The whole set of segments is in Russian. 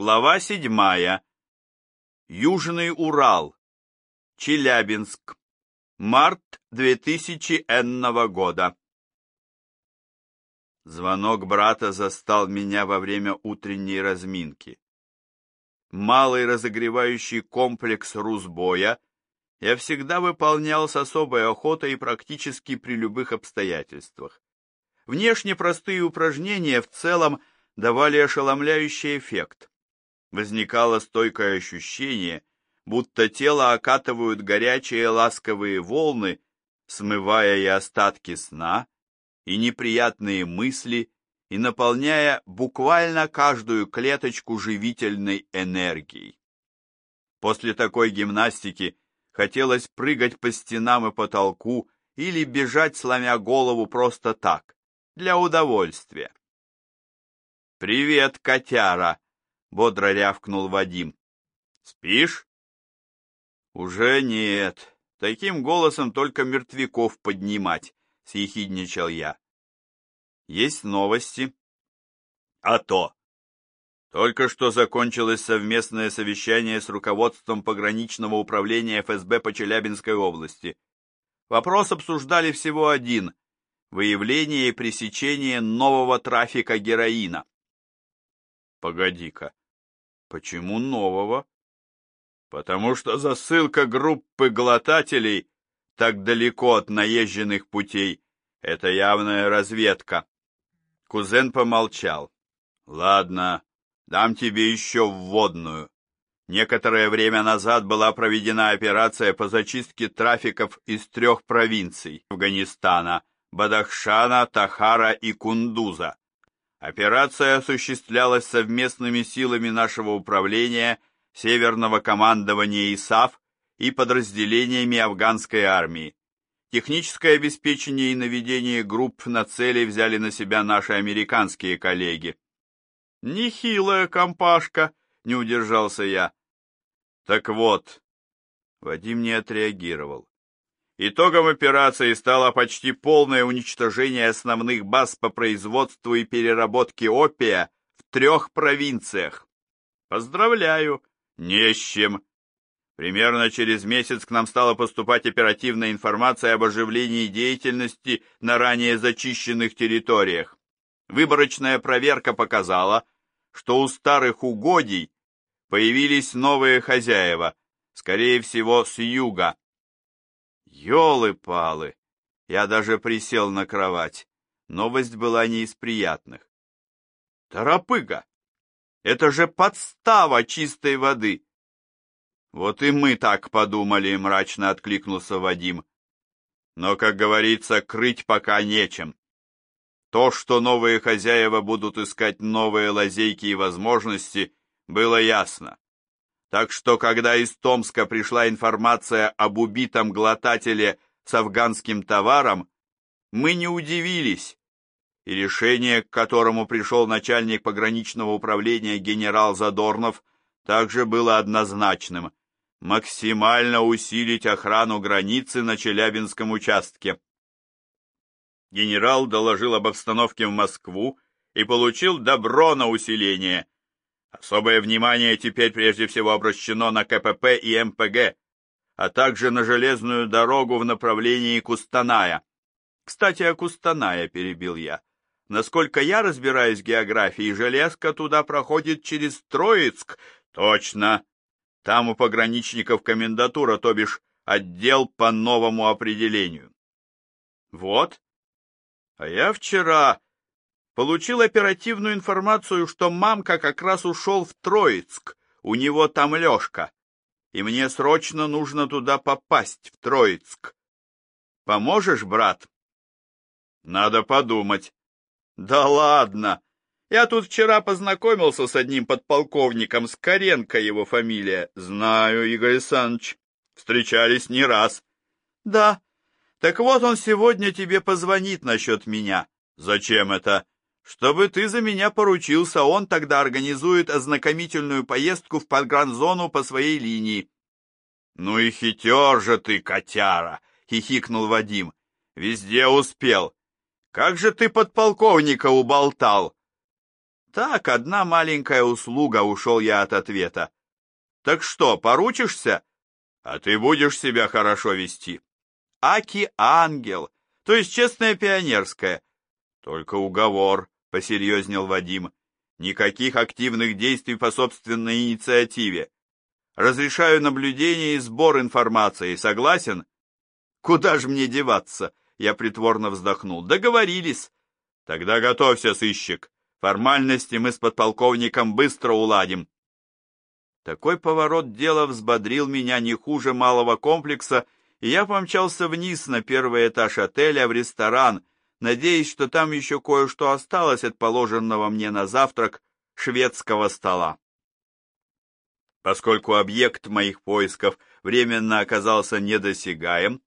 Глава седьмая. Южный Урал. Челябинск. Март 2000 года. Звонок брата застал меня во время утренней разминки. Малый разогревающий комплекс Русбоя я всегда выполнял с особой охотой и практически при любых обстоятельствах. Внешне простые упражнения в целом давали ошеломляющий эффект. Возникало стойкое ощущение, будто тело окатывают горячие ласковые волны, смывая и остатки сна, и неприятные мысли, и наполняя буквально каждую клеточку живительной энергией. После такой гимнастики хотелось прыгать по стенам и потолку или бежать, сломя голову просто так, для удовольствия. «Привет, котяра!» — бодро рявкнул Вадим. «Спишь?» «Уже нет. Таким голосом только мертвяков поднимать», — съехидничал я. «Есть новости?» «А то!» Только что закончилось совместное совещание с руководством пограничного управления ФСБ по Челябинской области. Вопрос обсуждали всего один – выявление и пресечение нового трафика героина. Погоди-ка, почему нового? Потому что засылка группы глотателей так далеко от наезженных путей – это явная разведка. Кузен помолчал. Ладно, дам тебе еще вводную. Некоторое время назад была проведена операция по зачистке трафиков из трех провинций Афганистана – Бадахшана, Тахара и Кундуза. Операция осуществлялась совместными силами нашего управления, Северного командования ИСАФ и подразделениями афганской армии. Техническое обеспечение и наведение групп на цели взяли на себя наши американские коллеги. «Нехилая компашка», — не удержался я. «Так вот», — Вадим не отреагировал. Итогом операции стало почти полное уничтожение основных баз по производству и переработке опия в трех провинциях. Поздравляю, не с чем. Примерно через месяц к нам стала поступать оперативная информация об оживлении деятельности на ранее зачищенных территориях. Выборочная проверка показала, что у старых угодий появились новые хозяева, скорее всего, с юга. Ёлы-палы! Я даже присел на кровать. Новость была не из приятных. Торопыга! Это же подстава чистой воды! Вот и мы так подумали, мрачно откликнулся Вадим. Но, как говорится, крыть пока нечем. То, что новые хозяева будут искать новые лазейки и возможности, было ясно. Так что, когда из Томска пришла информация об убитом глотателе с афганским товаром, мы не удивились, и решение, к которому пришел начальник пограничного управления генерал Задорнов, также было однозначным – максимально усилить охрану границы на Челябинском участке. Генерал доложил об обстановке в Москву и получил добро на усиление – Особое внимание теперь прежде всего обращено на КПП и МПГ, а также на железную дорогу в направлении Кустаная. Кстати, о Кустаная перебил я. Насколько я разбираюсь в географии, железка туда проходит через Троицк. Точно. Там у пограничников комендатура, то бишь отдел по новому определению. Вот. А я вчера Получил оперативную информацию, что мамка как раз ушел в Троицк, у него там Лешка, и мне срочно нужно туда попасть, в Троицк. Поможешь, брат? Надо подумать. Да ладно. Я тут вчера познакомился с одним подполковником, Скоренко его фамилия. Знаю, Игорь Александрович. Встречались не раз. Да. Так вот он сегодня тебе позвонит насчет меня. Зачем это? Чтобы ты за меня поручился, он тогда организует ознакомительную поездку в подгранзону по своей линии. Ну и хитер же ты, котяра, хихикнул Вадим. Везде успел. Как же ты подполковника уболтал? Так, одна маленькая услуга, ушел я от ответа. Так что, поручишься? А ты будешь себя хорошо вести. Аки ангел, то есть честная пионерская. Только уговор, посерьезнел Вадим. Никаких активных действий по собственной инициативе. Разрешаю наблюдение и сбор информации. Согласен? Куда же мне деваться? Я притворно вздохнул. Договорились. Тогда готовься, сыщик. Формальности мы с подполковником быстро уладим. Такой поворот дела взбодрил меня не хуже малого комплекса, и я помчался вниз на первый этаж отеля в ресторан, надеясь, что там еще кое-что осталось от положенного мне на завтрак шведского стола. Поскольку объект моих поисков временно оказался недосягаем,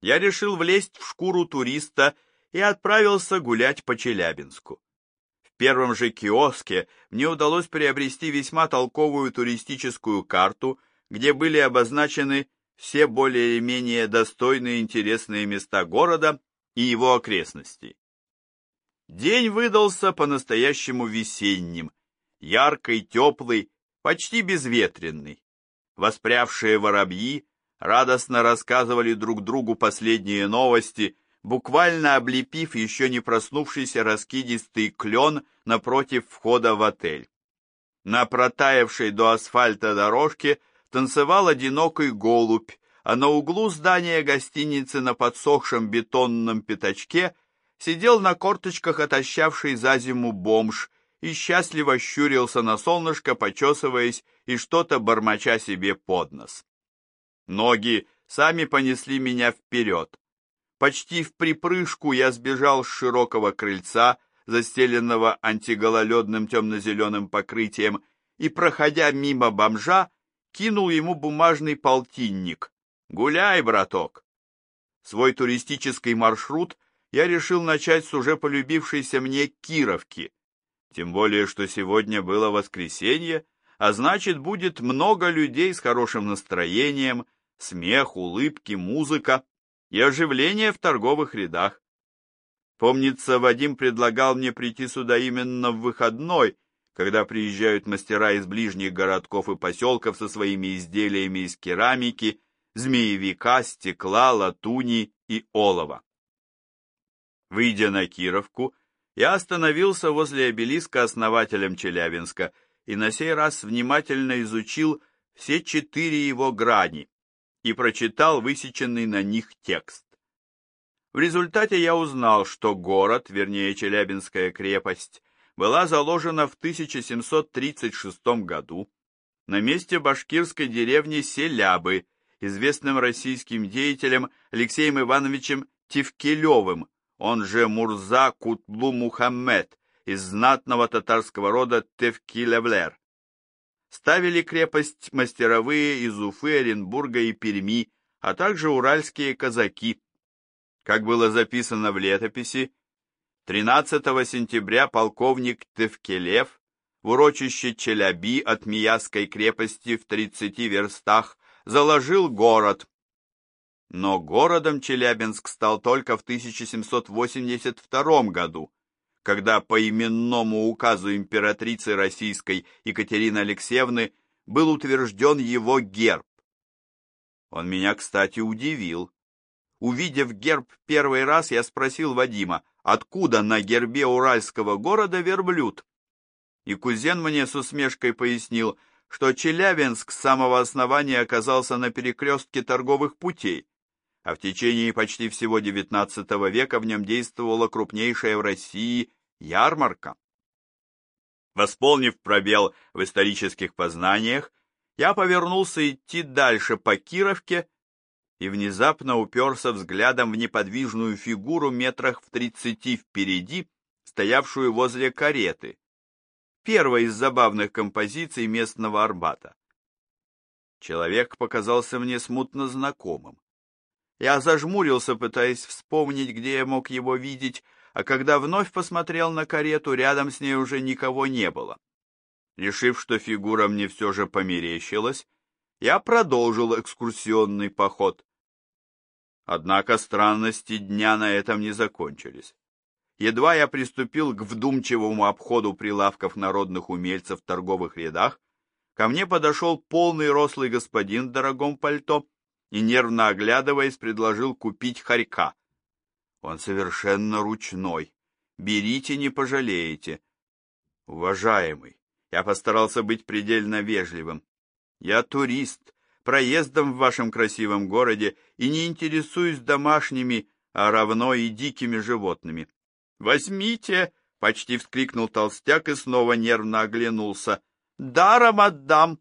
я решил влезть в шкуру туриста и отправился гулять по Челябинску. В первом же киоске мне удалось приобрести весьма толковую туристическую карту, где были обозначены все более-менее достойные интересные места города и его окрестностей. День выдался по-настоящему весенним, яркий, теплый, почти безветренный. Воспрявшие воробьи радостно рассказывали друг другу последние новости, буквально облепив еще не проснувшийся раскидистый клен напротив входа в отель. На протаявшей до асфальта дорожке танцевал одинокий голубь, а на углу здания гостиницы на подсохшем бетонном пятачке сидел на корточках отощавший за зиму бомж и счастливо щурился на солнышко, почесываясь и что-то бормоча себе под нос. Ноги сами понесли меня вперед. Почти в припрыжку я сбежал с широкого крыльца, застеленного антигололедным темно-зеленым покрытием, и, проходя мимо бомжа, кинул ему бумажный полтинник. «Гуляй, браток!» Свой туристический маршрут я решил начать с уже полюбившейся мне Кировки. Тем более, что сегодня было воскресенье, а значит, будет много людей с хорошим настроением, смех, улыбки, музыка и оживление в торговых рядах. Помнится, Вадим предлагал мне прийти сюда именно в выходной, когда приезжают мастера из ближних городков и поселков со своими изделиями из керамики, змеевика, стекла, латуни и олова. Выйдя на Кировку, я остановился возле обелиска основателем Челябинска и на сей раз внимательно изучил все четыре его грани, и прочитал высеченный на них текст. В результате я узнал, что город, вернее Челябинская крепость, была заложена в 1736 году на месте башкирской деревни Селябы, известным российским деятелем Алексеем Ивановичем Тевкелевым, он же Мурза Кутлу Мухаммед, из знатного татарского рода Тевкилевлер ставили крепость мастеровые из Уфы, Оренбурга и Перми, а также уральские казаки. Как было записано в летописи, 13 сентября полковник Тевкелев в урочище Челяби от Мияской крепости в 30 верстах заложил город. Но городом Челябинск стал только в 1782 году, когда по именному указу императрицы российской Екатерины Алексеевны был утвержден его герб. Он меня, кстати, удивил. Увидев герб первый раз, я спросил Вадима, откуда на гербе уральского города верблюд. И кузен мне с усмешкой пояснил, что Челябинск с самого основания оказался на перекрестке торговых путей, а в течение почти всего XIX века в нем действовала крупнейшая в России ярмарка. Восполнив пробел в исторических познаниях, я повернулся идти дальше по Кировке и внезапно уперся взглядом в неподвижную фигуру метрах в тридцати впереди, стоявшую возле кареты, первой из забавных композиций местного Арбата. Человек показался мне смутно знакомым. Я зажмурился, пытаясь вспомнить, где я мог его видеть, а когда вновь посмотрел на карету, рядом с ней уже никого не было. Решив, что фигура мне все же померещилась, я продолжил экскурсионный поход. Однако странности дня на этом не закончились. Едва я приступил к вдумчивому обходу прилавков народных умельцев в торговых рядах, ко мне подошел полный рослый господин в дорогом пальто и, нервно оглядываясь, предложил купить хорька. Он совершенно ручной. Берите, не пожалеете. Уважаемый, я постарался быть предельно вежливым. Я турист, проездом в вашем красивом городе и не интересуюсь домашними, а равно и дикими животными. «Возьмите!» — почти вскрикнул толстяк и снова нервно оглянулся. «Даром отдам!»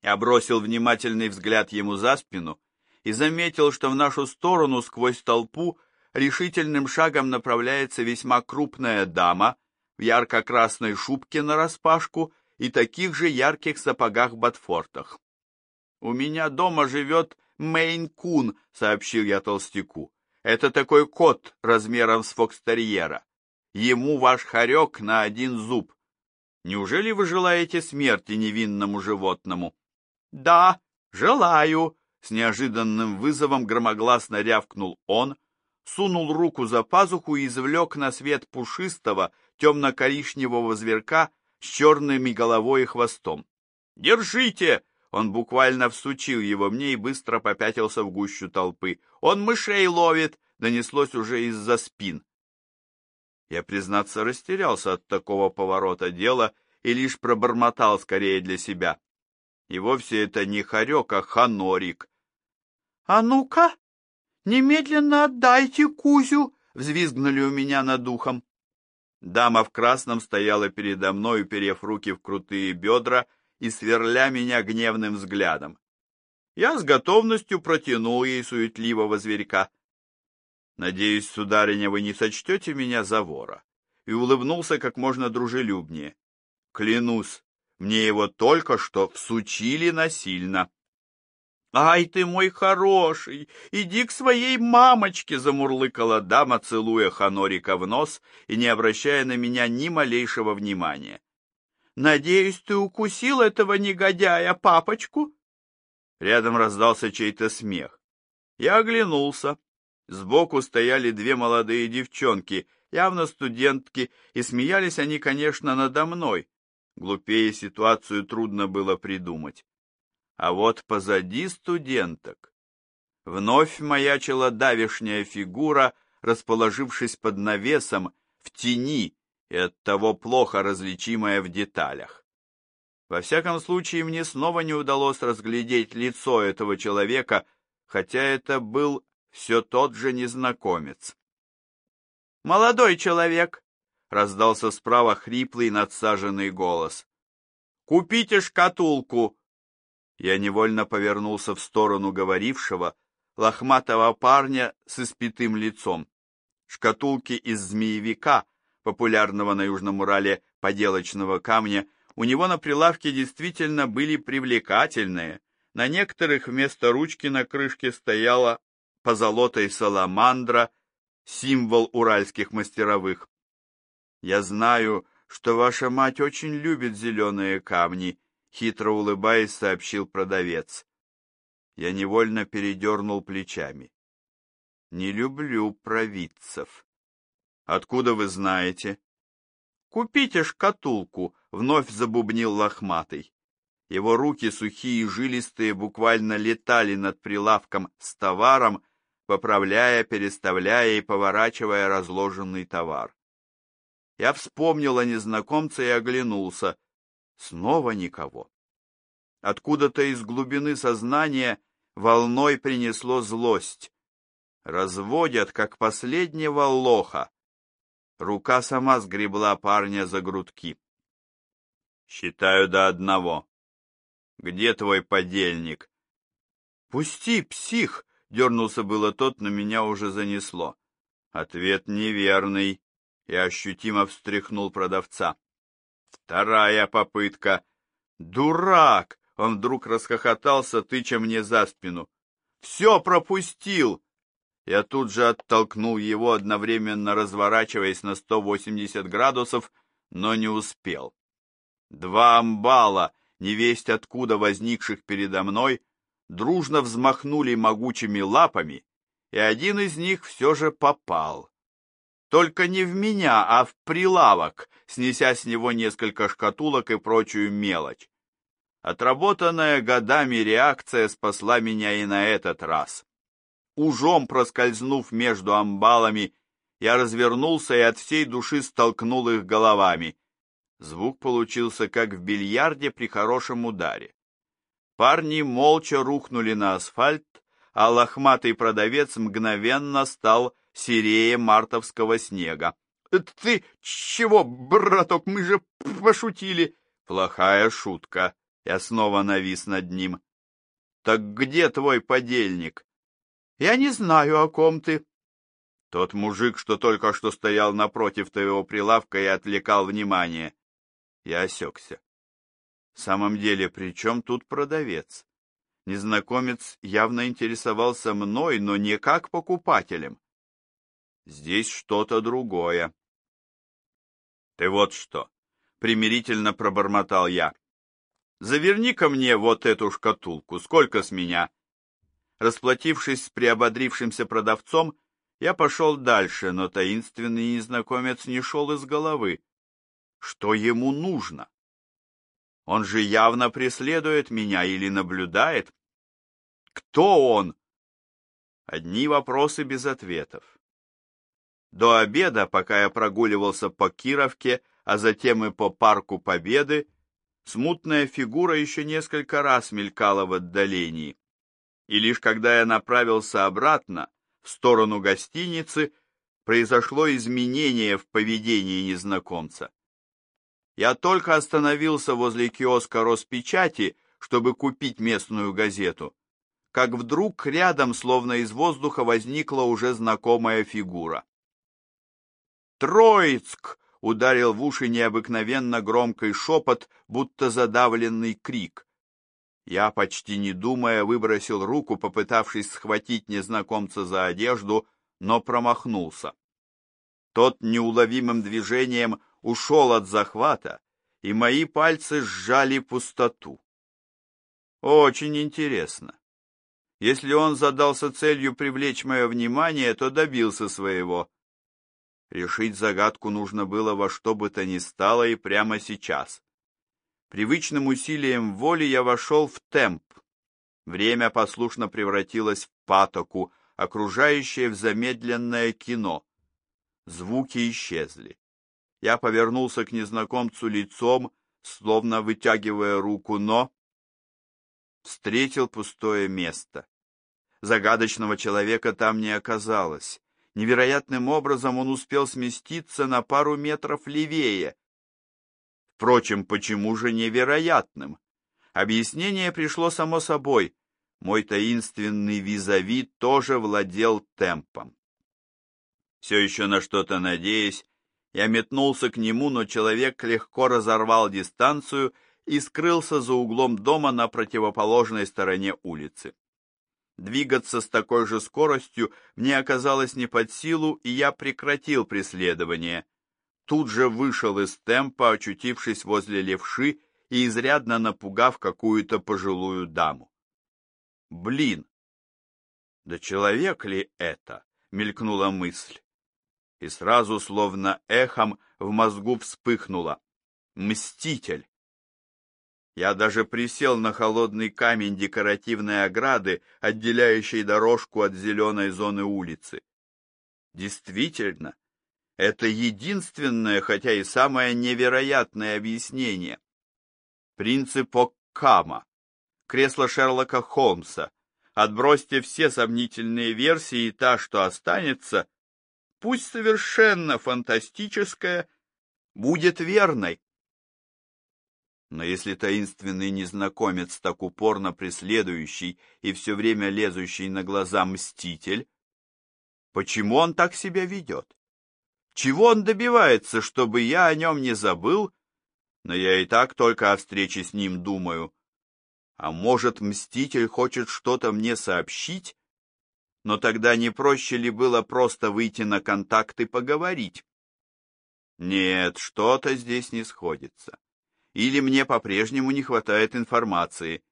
Я бросил внимательный взгляд ему за спину и заметил, что в нашу сторону сквозь толпу решительным шагом направляется весьма крупная дама в ярко-красной шубке нараспашку и таких же ярких сапогах-ботфортах. «У меня дома живет Мейн-кун», — сообщил я толстяку. Это такой кот размером с фокстерьера. Ему ваш хорек на один зуб. Неужели вы желаете смерти невинному животному? Да, желаю, с неожиданным вызовом громогласно рявкнул он, сунул руку за пазуху и извлек на свет пушистого темно-коричневого зверка с черными головой и хвостом. «Держите!» Он буквально всучил его мне и быстро попятился в гущу толпы. «Он мышей ловит!» — донеслось уже из-за спин. Я, признаться, растерялся от такого поворота дела и лишь пробормотал скорее для себя. И вовсе это не хорек, а ханорик. — А ну-ка, немедленно отдайте Кузю! — взвизгнули у меня над духом. Дама в красном стояла передо мной, уперев руки в крутые бедра и сверля меня гневным взглядом. Я с готовностью протянул ей суетливого зверька. «Надеюсь, сударыня, вы не сочтете меня за вора?» И улыбнулся как можно дружелюбнее. «Клянусь, мне его только что всучили насильно». «Ай ты мой хороший, иди к своей мамочке!» замурлыкала дама, целуя Ханорика в нос и не обращая на меня ни малейшего внимания. Надеюсь, ты укусил этого негодяя, папочку?» Рядом раздался чей-то смех. Я оглянулся. Сбоку стояли две молодые девчонки, явно студентки, и смеялись они, конечно, надо мной. Глупее ситуацию трудно было придумать. А вот позади студенток вновь маячила давишняя фигура, расположившись под навесом, в тени, и оттого плохо различимое в деталях. Во всяком случае, мне снова не удалось разглядеть лицо этого человека, хотя это был все тот же незнакомец. «Молодой человек!» — раздался справа хриплый надсаженный голос. «Купите шкатулку!» Я невольно повернулся в сторону говорившего, лохматого парня с испитым лицом. Шкатулки из змеевика — популярного на Южном Урале поделочного камня, у него на прилавке действительно были привлекательные. На некоторых вместо ручки на крышке стояла позолотой саламандра, символ уральских мастеровых. «Я знаю, что ваша мать очень любит зеленые камни», — хитро улыбаясь, сообщил продавец. Я невольно передернул плечами. «Не люблю провидцев». Откуда вы знаете? Купите шкатулку, вновь забубнил лохматый. Его руки, сухие и жилистые, буквально летали над прилавком с товаром, поправляя, переставляя и поворачивая разложенный товар. Я вспомнил о незнакомце и оглянулся. Снова никого. Откуда-то из глубины сознания волной принесло злость. Разводят, как последнего лоха. Рука сама сгребла парня за грудки. «Считаю до одного. Где твой подельник?» «Пусти, псих!» — дернулся было тот, но меня уже занесло. Ответ неверный. Я ощутимо встряхнул продавца. Вторая попытка. «Дурак!» — он вдруг расхохотался, тыча мне за спину. «Все пропустил!» Я тут же оттолкнул его, одновременно разворачиваясь на 180 градусов, но не успел. Два амбала, невесть откуда возникших передо мной, дружно взмахнули могучими лапами, и один из них все же попал. Только не в меня, а в прилавок, снеся с него несколько шкатулок и прочую мелочь. Отработанная годами реакция спасла меня и на этот раз. Ужом проскользнув между амбалами, я развернулся и от всей души столкнул их головами. Звук получился как в бильярде при хорошем ударе. Парни молча рухнули на асфальт, а лохматый продавец мгновенно стал серее мартовского снега. «Ты чего, браток, мы же пошутили!» «Плохая шутка!» Я снова навис над ним. «Так где твой подельник?» «Я не знаю, о ком ты». «Тот мужик, что только что стоял напротив твоего прилавка и отвлекал внимание». Я осекся. В самом деле, при чем тут продавец? Незнакомец явно интересовался мной, но не как покупателем. Здесь что-то другое. Ты вот что, примирительно пробормотал я. заверни ко мне вот эту шкатулку, сколько с меня? Расплатившись с приободрившимся продавцом, я пошел дальше, но таинственный незнакомец не шел из головы. Что ему нужно? Он же явно преследует меня или наблюдает. Кто он? Одни вопросы без ответов. До обеда, пока я прогуливался по Кировке, а затем и по Парку Победы, смутная фигура еще несколько раз мелькала в отдалении. И лишь когда я направился обратно, в сторону гостиницы, произошло изменение в поведении незнакомца. Я только остановился возле киоска Роспечати, чтобы купить местную газету, как вдруг рядом, словно из воздуха, возникла уже знакомая фигура. «Троицк!» — ударил в уши необыкновенно громкий шепот, будто задавленный крик. Я, почти не думая, выбросил руку, попытавшись схватить незнакомца за одежду, но промахнулся. Тот неуловимым движением ушел от захвата, и мои пальцы сжали пустоту. Очень интересно. Если он задался целью привлечь мое внимание, то добился своего. Решить загадку нужно было во что бы то ни стало и прямо сейчас. Привычным усилием воли я вошел в темп. Время послушно превратилось в патоку, окружающее в замедленное кино. Звуки исчезли. Я повернулся к незнакомцу лицом, словно вытягивая руку, но... Встретил пустое место. Загадочного человека там не оказалось. Невероятным образом он успел сместиться на пару метров левее. Впрочем, почему же невероятным? Объяснение пришло само собой. Мой таинственный визави тоже владел темпом. Все еще на что-то надеясь, я метнулся к нему, но человек легко разорвал дистанцию и скрылся за углом дома на противоположной стороне улицы. Двигаться с такой же скоростью мне оказалось не под силу, и я прекратил преследование. Тут же вышел из темпа, очутившись возле левши и изрядно напугав какую-то пожилую даму. «Блин! Да человек ли это?» — мелькнула мысль и сразу, словно эхом, в мозгу вспыхнуло. Мститель! Я даже присел на холодный камень декоративной ограды, отделяющей дорожку от зеленой зоны улицы. Действительно, это единственное, хотя и самое невероятное объяснение. Принцип Оккама, кресло Шерлока Холмса. Отбросьте все сомнительные версии, и та, что останется, пусть совершенно фантастическая, будет верной. Но если таинственный незнакомец, так упорно преследующий и все время лезущий на глаза мститель, почему он так себя ведет? Чего он добивается, чтобы я о нем не забыл, но я и так только о встрече с ним думаю. А может, мститель хочет что-то мне сообщить, но тогда не проще ли было просто выйти на контакт и поговорить? Нет, что-то здесь не сходится. Или мне по-прежнему не хватает информации.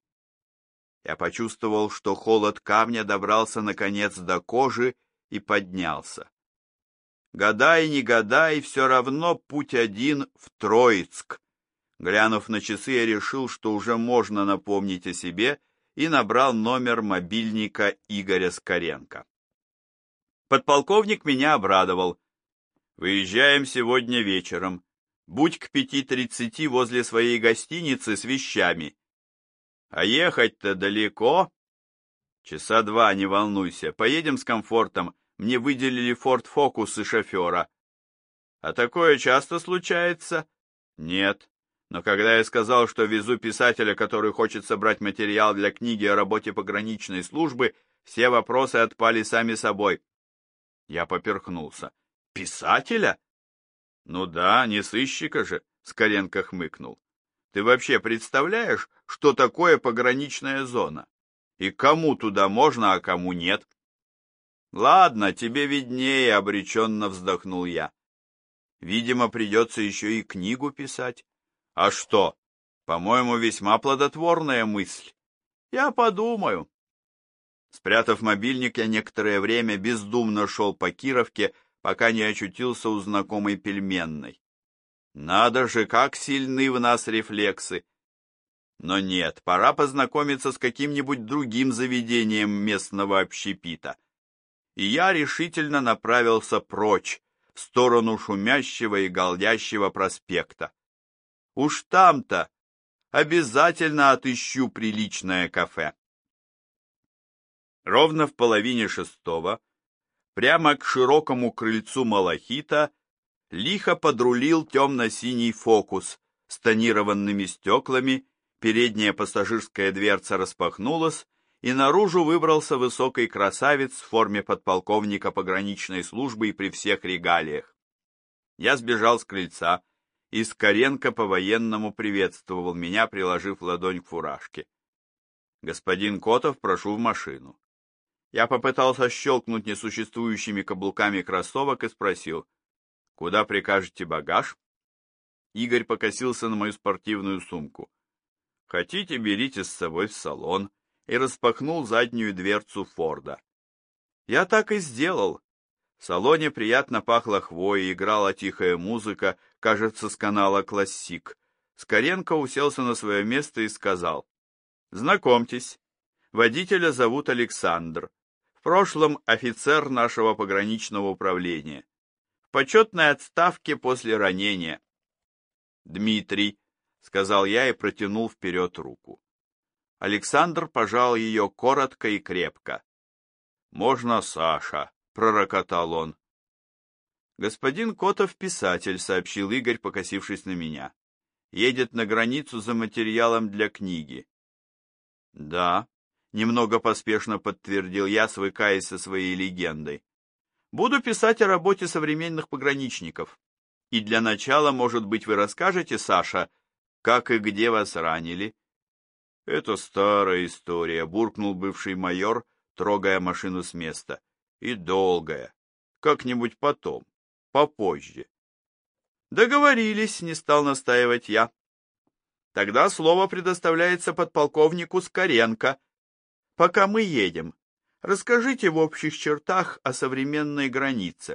Я почувствовал, что холод камня добрался наконец до кожи и поднялся. Гадай, не гадай, все равно путь один в Троицк. Глянув на часы, я решил, что уже можно напомнить о себе, и набрал номер мобильника Игоря Скоренко. Подполковник меня обрадовал. «Выезжаем сегодня вечером. Будь к пяти тридцати возле своей гостиницы с вещами. А ехать-то далеко?» «Часа два, не волнуйся. Поедем с комфортом. Мне выделили Форд Фокус и шофера». «А такое часто случается?» «Нет. Но когда я сказал, что везу писателя, который хочет собрать материал для книги о работе пограничной службы, все вопросы отпали сами собой. Я поперхнулся. Писателя? Ну да, не сыщика же, Скоренко хмыкнул. Ты вообще представляешь, что такое пограничная зона? И кому туда можно, а кому нет? Ладно, тебе виднее, обреченно вздохнул я. Видимо, придется еще и книгу писать. А что? По-моему, весьма плодотворная мысль. Я подумаю. Спрятав мобильник, я некоторое время бездумно шел по Кировке, пока не очутился у знакомой пельменной. Надо же, как сильны в нас рефлексы! Но нет, пора познакомиться с каким-нибудь другим заведением местного общепита. И я решительно направился прочь, в сторону шумящего и голдящего проспекта. Уж там-то обязательно отыщу приличное кафе. Ровно в половине шестого, прямо к широкому крыльцу Малахита, лихо подрулил темно-синий фокус с тонированными стеклами, передняя пассажирская дверца распахнулась, и наружу выбрался высокий красавец в форме подполковника пограничной службы и при всех регалиях. Я сбежал с крыльца, и Скоренко по-военному приветствовал меня, приложив ладонь к фуражке. «Господин Котов, прошу в машину». Я попытался щелкнуть несуществующими каблуками кроссовок и спросил, «Куда прикажете багаж?» Игорь покосился на мою спортивную сумку. «Хотите, берите с собой в салон» и распахнул заднюю дверцу Форда. Я так и сделал, в салоне приятно пахло хвоей, играла тихая музыка, кажется, с канала «Классик». Скоренко уселся на свое место и сказал, «Знакомьтесь, водителя зовут Александр, в прошлом офицер нашего пограничного управления, в почетной отставке после ранения». «Дмитрий», — сказал я и протянул вперед руку. Александр пожал ее коротко и крепко. «Можно Саша», пророкотал он. Господин Котов писатель, сообщил Игорь, покосившись на меня. Едет на границу за материалом для книги. Да, немного поспешно подтвердил я, свыкаясь со своей легендой. Буду писать о работе современных пограничников. И для начала, может быть, вы расскажете, Саша, как и где вас ранили? Это старая история, буркнул бывший майор, трогая машину с места и долгая. Как-нибудь потом, попозже. Договорились, не стал настаивать я. Тогда слово предоставляется подполковнику Скоренко. Пока мы едем, расскажите в общих чертах о современной границе.